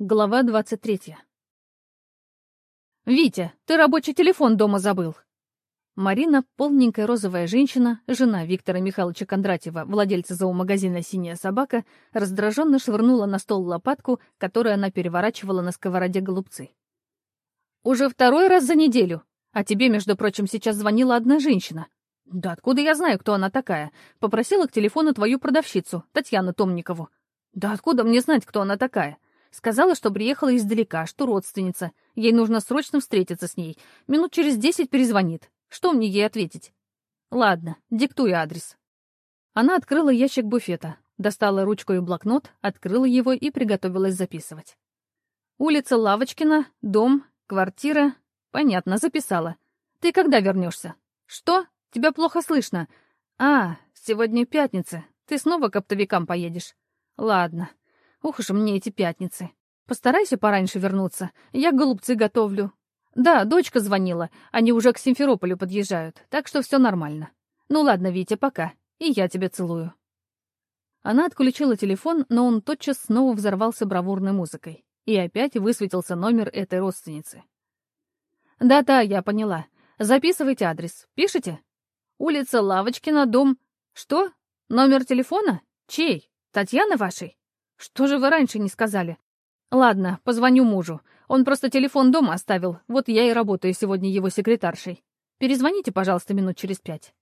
Глава 23. «Витя, ты рабочий телефон дома забыл!» Марина, полненькая розовая женщина, жена Виктора Михайловича Кондратьева, владельца зоомагазина «Синяя собака», раздраженно швырнула на стол лопатку, которую она переворачивала на сковороде голубцы. «Уже второй раз за неделю. А тебе, между прочим, сейчас звонила одна женщина. Да откуда я знаю, кто она такая? Попросила к телефону твою продавщицу, Татьяну Томникову. Да откуда мне знать, кто она такая?» Сказала, что приехала издалека, что родственница. Ей нужно срочно встретиться с ней. Минут через десять перезвонит. Что мне ей ответить? Ладно, диктуй адрес. Она открыла ящик буфета, достала ручку и блокнот, открыла его и приготовилась записывать. Улица Лавочкина, дом, квартира. Понятно, записала. Ты когда вернешься? Что? Тебя плохо слышно. А, сегодня пятница. Ты снова к оптовикам поедешь. Ладно. Ух уж мне эти пятницы. Постарайся пораньше вернуться. Я голубцы готовлю. Да, дочка звонила. Они уже к Симферополю подъезжают, так что все нормально. Ну ладно, Витя, пока. И я тебя целую. Она отключила телефон, но он тотчас снова взорвался бравурной музыкой. И опять высветился номер этой родственницы. «Да-да, я поняла. Записывайте адрес. Пишите? Улица Лавочкина, дом... Что? Номер телефона? Чей? Татьяны вашей? Что же вы раньше не сказали? Ладно, позвоню мужу. Он просто телефон дома оставил, вот я и работаю сегодня его секретаршей. Перезвоните, пожалуйста, минут через пять.